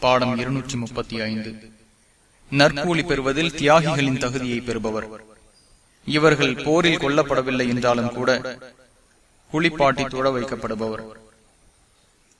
பாடம் இருநூற்றி முப்பத்தி ஐந்து. நற்கூலி பெறுவதில் தியாகிகளின் தகுதியை பெறுபவர். இவர்கள் போரில் கொல்லப்படவில்லை என்றாலும் கூட குளிப்பாட்டி தொட வைக்கப்படுபவர்.